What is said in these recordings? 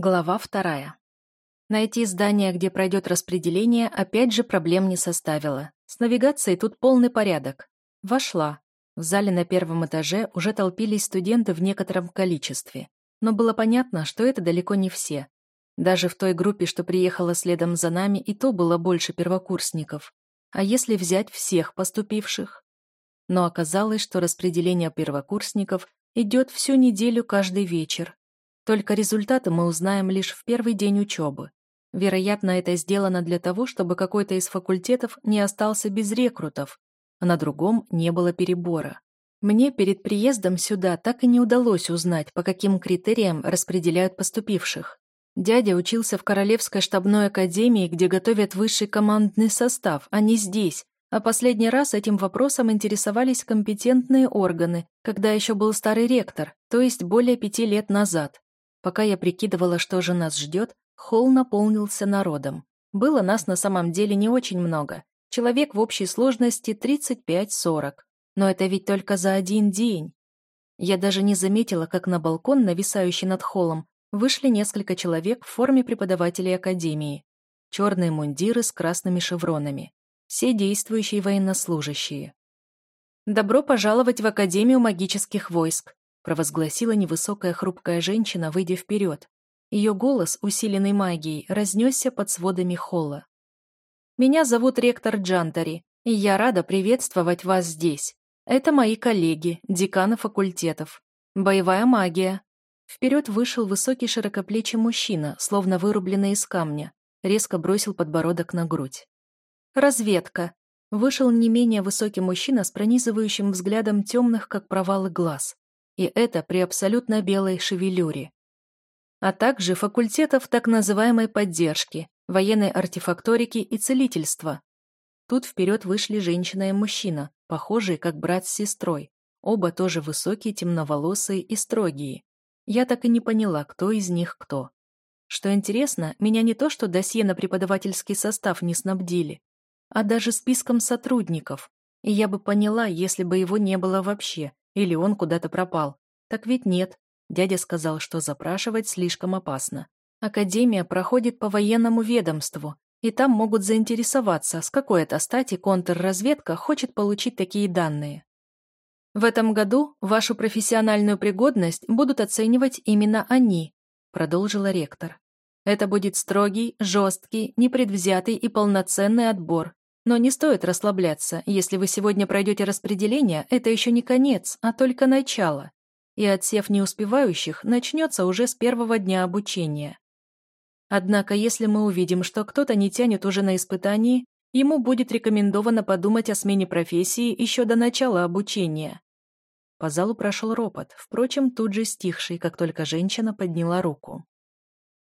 Глава вторая. Найти здание, где пройдет распределение, опять же проблем не составило. С навигацией тут полный порядок. Вошла. В зале на первом этаже уже толпились студенты в некотором количестве. Но было понятно, что это далеко не все. Даже в той группе, что приехала следом за нами, и то было больше первокурсников. А если взять всех поступивших? Но оказалось, что распределение первокурсников идет всю неделю каждый вечер, только результаты мы узнаем лишь в первый день учебы. Вероятно, это сделано для того, чтобы какой-то из факультетов не остался без рекрутов, а на другом не было перебора. Мне перед приездом сюда так и не удалось узнать, по каким критериям распределяют поступивших. Дядя учился в Королевской штабной академии, где готовят высший командный состав, а не здесь, а последний раз этим вопросом интересовались компетентные органы, когда еще был старый ректор, то есть более пяти лет назад. Пока я прикидывала, что же нас ждет, холл наполнился народом. Было нас на самом деле не очень много. Человек в общей сложности 35-40. Но это ведь только за один день. Я даже не заметила, как на балкон, нависающий над холлом, вышли несколько человек в форме преподавателей академии. Черные мундиры с красными шевронами. Все действующие военнослужащие. «Добро пожаловать в Академию магических войск», провозгласила невысокая хрупкая женщина, выйдя вперед. Ее голос, усиленный магией, разнесся под сводами холла. «Меня зовут ректор Джантари, и я рада приветствовать вас здесь. Это мои коллеги, деканы факультетов. Боевая магия». Вперед вышел высокий широкоплечий мужчина, словно вырубленный из камня, резко бросил подбородок на грудь. «Разведка», Вышел не менее высокий мужчина с пронизывающим взглядом темных, как провалы глаз и это при абсолютно белой шевелюре. А также факультетов так называемой поддержки, военной артефакторики и целительства. Тут вперед вышли женщина и мужчина, похожие как брат с сестрой, оба тоже высокие, темноволосые и строгие. Я так и не поняла, кто из них кто. Что интересно, меня не то что досье на преподавательский состав не снабдили, а даже списком сотрудников. И я бы поняла, если бы его не было вообще, или он куда-то пропал. Так ведь нет. Дядя сказал, что запрашивать слишком опасно. Академия проходит по военному ведомству, и там могут заинтересоваться, с какой это стати контрразведка хочет получить такие данные. В этом году вашу профессиональную пригодность будут оценивать именно они, продолжила ректор. Это будет строгий, жесткий, непредвзятый и полноценный отбор, но не стоит расслабляться. Если вы сегодня пройдете распределение, это еще не конец, а только начало. И отсев неуспевающих начнется уже с первого дня обучения. Однако, если мы увидим, что кто-то не тянет уже на испытании, ему будет рекомендовано подумать о смене профессии еще до начала обучения. По залу прошел ропот, впрочем, тут же стихший, как только женщина подняла руку.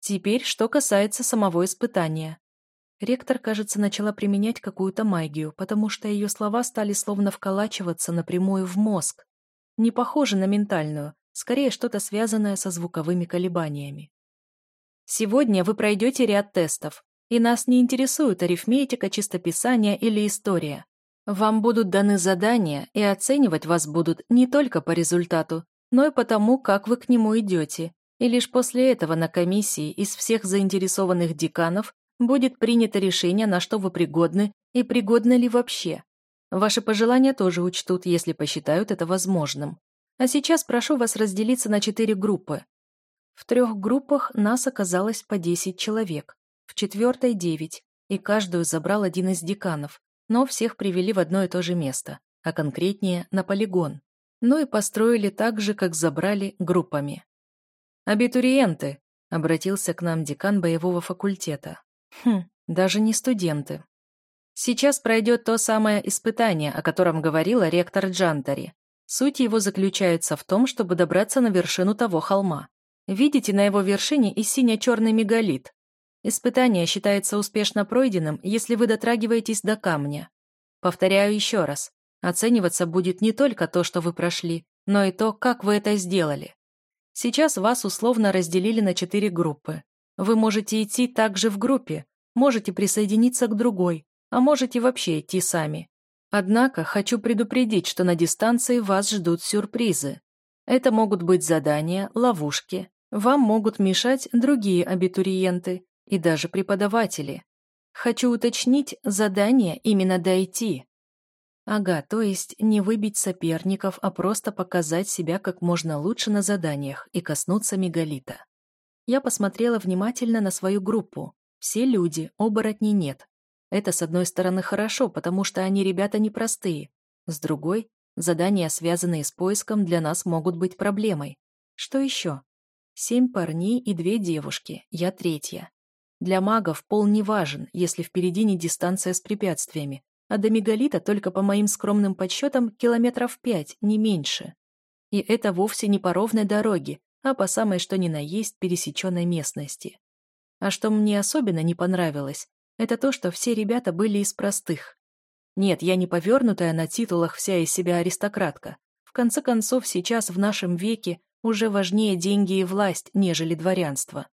Теперь, что касается самого испытания. Ректор, кажется, начала применять какую-то магию, потому что ее слова стали словно вколачиваться напрямую в мозг. Не похоже на ментальную, скорее что-то связанное со звуковыми колебаниями. Сегодня вы пройдете ряд тестов, и нас не интересует арифметика, чистописание или история. Вам будут даны задания, и оценивать вас будут не только по результату, но и по тому, как вы к нему идете. И лишь после этого на комиссии из всех заинтересованных деканов будет принято решение, на что вы пригодны и пригодны ли вообще. Ваши пожелания тоже учтут, если посчитают это возможным. А сейчас прошу вас разделиться на четыре группы. В трех группах нас оказалось по 10 человек, в четвертой – 9, и каждую забрал один из деканов, но всех привели в одно и то же место, а конкретнее – на полигон. Ну и построили так же, как забрали группами. «Абитуриенты», – обратился к нам декан боевого факультета. Хм, даже не студенты. Сейчас пройдет то самое испытание, о котором говорила ректор Джантари. Суть его заключается в том, чтобы добраться на вершину того холма. Видите на его вершине и сине-черный мегалит. Испытание считается успешно пройденным, если вы дотрагиваетесь до камня. Повторяю еще раз. Оцениваться будет не только то, что вы прошли, но и то, как вы это сделали. Сейчас вас условно разделили на четыре группы. Вы можете идти также в группе, можете присоединиться к другой, а можете вообще идти сами. Однако хочу предупредить, что на дистанции вас ждут сюрпризы. Это могут быть задания, ловушки. вам могут мешать другие абитуриенты и даже преподаватели. Хочу уточнить, задание именно дойти. Ага, то есть не выбить соперников, а просто показать себя как можно лучше на заданиях и коснуться мегалита. Я посмотрела внимательно на свою группу. Все люди, оборотней нет. Это, с одной стороны, хорошо, потому что они ребята непростые. С другой, задания, связанные с поиском, для нас могут быть проблемой. Что еще? Семь парней и две девушки, я третья. Для магов пол не важен, если впереди не дистанция с препятствиями, а до мегалита только по моим скромным подсчетам километров пять, не меньше. И это вовсе не по ровной дороге, а по самой что ни на есть пересеченной местности. А что мне особенно не понравилось, это то, что все ребята были из простых. Нет, я не повернутая на титулах вся из себя аристократка. В конце концов, сейчас в нашем веке уже важнее деньги и власть, нежели дворянство.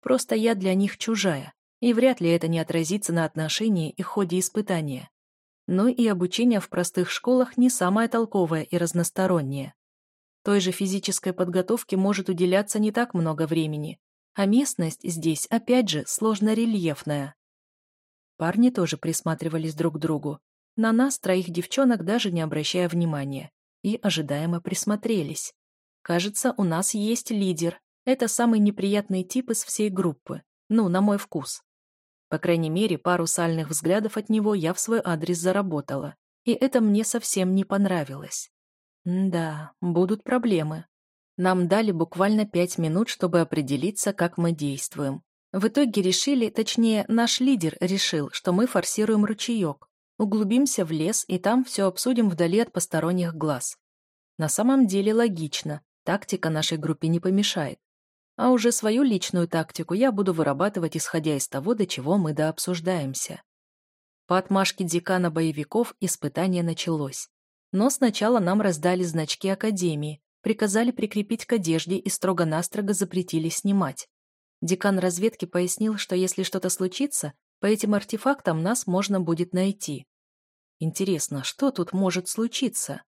Просто я для них чужая, и вряд ли это не отразится на отношении и ходе испытания но и обучение в простых школах не самое толковое и разностороннее. Той же физической подготовке может уделяться не так много времени, а местность здесь, опять же, сложно-рельефная. Парни тоже присматривались друг к другу. На нас, троих девчонок, даже не обращая внимания, и ожидаемо присмотрелись. Кажется, у нас есть лидер. Это самый неприятный тип из всей группы. Ну, на мой вкус. По крайней мере, пару сальных взглядов от него я в свой адрес заработала. И это мне совсем не понравилось. Да, будут проблемы. Нам дали буквально пять минут, чтобы определиться, как мы действуем. В итоге решили, точнее, наш лидер решил, что мы форсируем ручеек, углубимся в лес и там все обсудим вдали от посторонних глаз. На самом деле логично, тактика нашей группе не помешает. А уже свою личную тактику я буду вырабатывать, исходя из того, до чего мы дообсуждаемся. По отмашке декана боевиков испытание началось. Но сначала нам раздали значки Академии, приказали прикрепить к одежде и строго-настрого запретили снимать. Декан разведки пояснил, что если что-то случится, по этим артефактам нас можно будет найти. Интересно, что тут может случиться?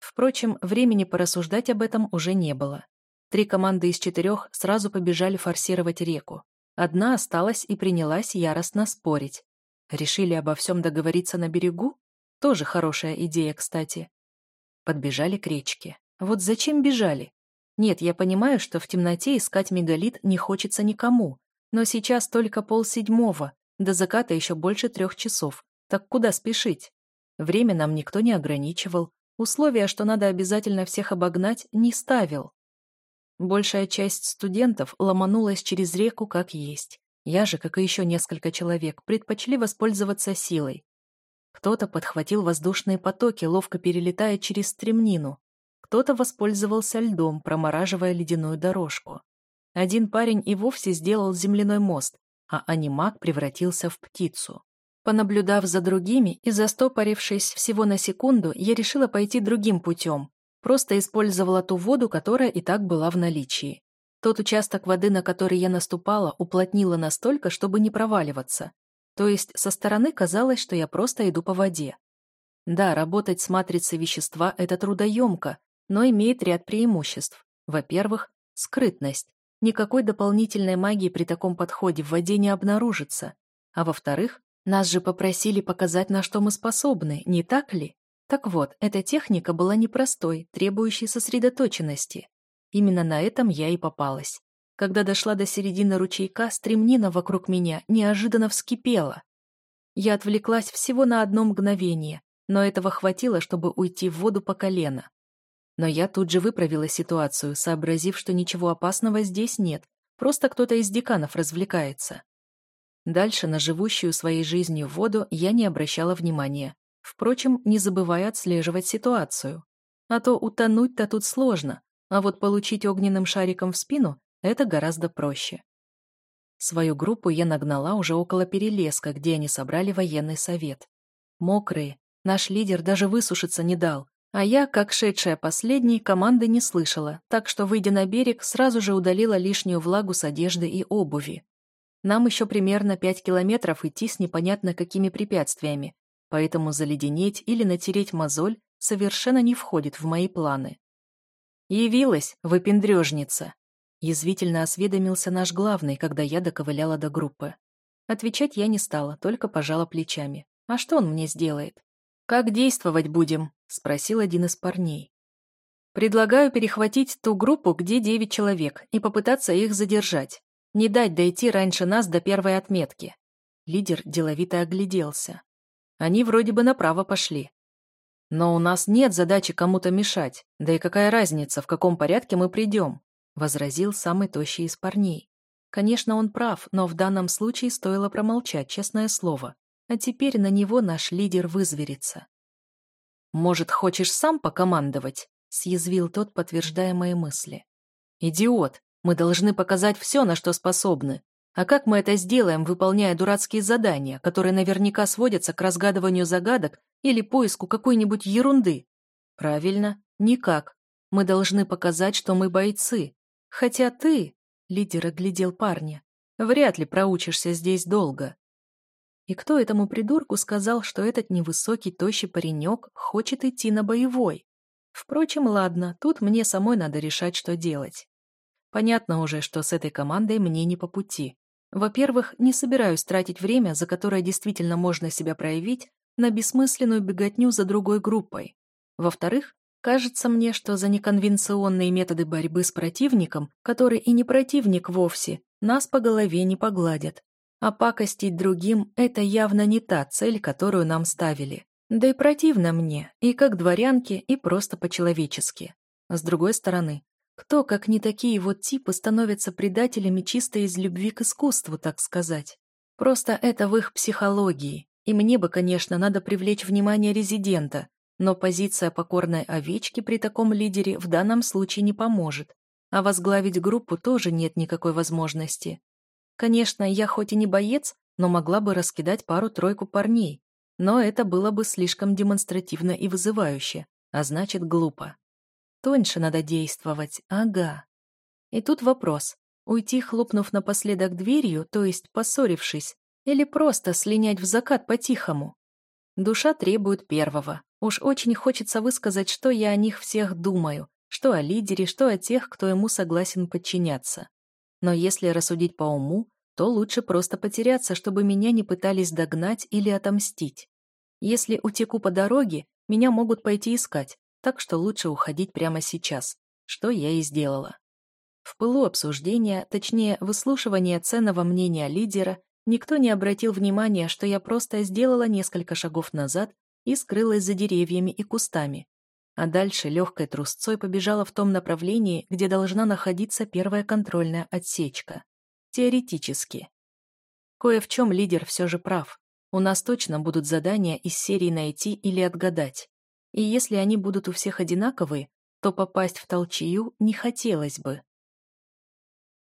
Впрочем, времени порассуждать об этом уже не было. Три команды из четырех сразу побежали форсировать реку. Одна осталась и принялась яростно спорить. Решили обо всем договориться на берегу? Тоже хорошая идея, кстати. Подбежали к речке. Вот зачем бежали? Нет, я понимаю, что в темноте искать мегалит не хочется никому. Но сейчас только полседьмого, до заката еще больше трех часов. Так куда спешить? Время нам никто не ограничивал. Условия, что надо обязательно всех обогнать, не ставил. Большая часть студентов ломанулась через реку как есть. Я же, как и еще несколько человек, предпочли воспользоваться силой. Кто-то подхватил воздушные потоки, ловко перелетая через стремнину. Кто-то воспользовался льдом, промораживая ледяную дорожку. Один парень и вовсе сделал земляной мост, а анимак превратился в птицу. Понаблюдав за другими и застопорившись всего на секунду, я решила пойти другим путем, Просто использовала ту воду, которая и так была в наличии. Тот участок воды, на который я наступала, уплотнила настолько, чтобы не проваливаться. То есть со стороны казалось, что я просто иду по воде. Да, работать с матрицей вещества – это трудоемко, но имеет ряд преимуществ. Во-первых, скрытность. Никакой дополнительной магии при таком подходе в воде не обнаружится. А во-вторых, нас же попросили показать, на что мы способны, не так ли? Так вот, эта техника была непростой, требующей сосредоточенности. Именно на этом я и попалась. Когда дошла до середины ручейка, стремнина вокруг меня неожиданно вскипела. Я отвлеклась всего на одно мгновение, но этого хватило, чтобы уйти в воду по колено. Но я тут же выправила ситуацию, сообразив, что ничего опасного здесь нет, просто кто-то из деканов развлекается. Дальше на живущую своей жизнью воду я не обращала внимания, Впрочем, не забывая отслеживать ситуацию. А то утонуть-то тут сложно, а вот получить огненным шариком в спину – это гораздо проще. Свою группу я нагнала уже около перелеска, где они собрали военный совет. Мокрые, наш лидер даже высушиться не дал, а я, как шедшая последней, команды не слышала, так что, выйдя на берег, сразу же удалила лишнюю влагу с одежды и обуви. Нам еще примерно пять километров идти с непонятно какими препятствиями, поэтому заледенеть или натереть мозоль совершенно не входит в мои планы. «Явилась, выпендрежница!» Язвительно осведомился наш главный, когда я доковыляла до группы. Отвечать я не стала, только пожала плечами. А что он мне сделает? «Как действовать будем?» – спросил один из парней. «Предлагаю перехватить ту группу, где девять человек, и попытаться их задержать. Не дать дойти раньше нас до первой отметки». Лидер деловито огляделся. Они вроде бы направо пошли. Но у нас нет задачи кому-то мешать, да и какая разница, в каком порядке мы придем, возразил самый тощий из парней. Конечно, он прав, но в данном случае стоило промолчать, честное слово. А теперь на него наш лидер вызверится. «Может, хочешь сам покомандовать?» — съязвил тот, подтверждая мои мысли. «Идиот! Мы должны показать все, на что способны. А как мы это сделаем, выполняя дурацкие задания, которые наверняка сводятся к разгадыванию загадок или поиску какой-нибудь ерунды? Правильно, никак. Мы должны показать, что мы бойцы. Хотя ты, лидер оглядел парня, вряд ли проучишься здесь долго. И кто этому придурку сказал, что этот невысокий, тощий паренек хочет идти на боевой? Впрочем, ладно, тут мне самой надо решать, что делать. Понятно уже, что с этой командой мне не по пути. Во-первых, не собираюсь тратить время, за которое действительно можно себя проявить, на бессмысленную беготню за другой группой. Во-вторых, кажется мне, что за неконвенционные методы борьбы с противником, который и не противник вовсе, нас по голове не погладят. А пакостить другим – это явно не та цель, которую нам ставили. Да и противно мне, и как дворянке, и просто по-человечески. С другой стороны, кто, как не такие вот типы, становятся предателями чисто из любви к искусству, так сказать? Просто это в их психологии. И мне бы, конечно, надо привлечь внимание резидента, но позиция покорной овечки при таком лидере в данном случае не поможет. А возглавить группу тоже нет никакой возможности. Конечно, я хоть и не боец, но могла бы раскидать пару-тройку парней. Но это было бы слишком демонстративно и вызывающе, а значит глупо. Тоньше надо действовать, ага. И тут вопрос. Уйти, хлопнув напоследок дверью, то есть поссорившись, или просто слинять в закат по-тихому? Душа требует первого. Уж очень хочется высказать, что я о них всех думаю, что о лидере, что о тех, кто ему согласен подчиняться. Но если рассудить по уму, то лучше просто потеряться, чтобы меня не пытались догнать или отомстить. Если утеку по дороге, меня могут пойти искать, так что лучше уходить прямо сейчас, что я и сделала. В пылу обсуждения, точнее, выслушивания ценного мнения лидера, никто не обратил внимания, что я просто сделала несколько шагов назад и скрылась за деревьями и кустами, а дальше легкой трусцой побежала в том направлении, где должна находиться первая контрольная отсечка. Теоретически. Кое в чем лидер все же прав. У нас точно будут задания из серии найти или отгадать. И если они будут у всех одинаковые, то попасть в толчью не хотелось бы.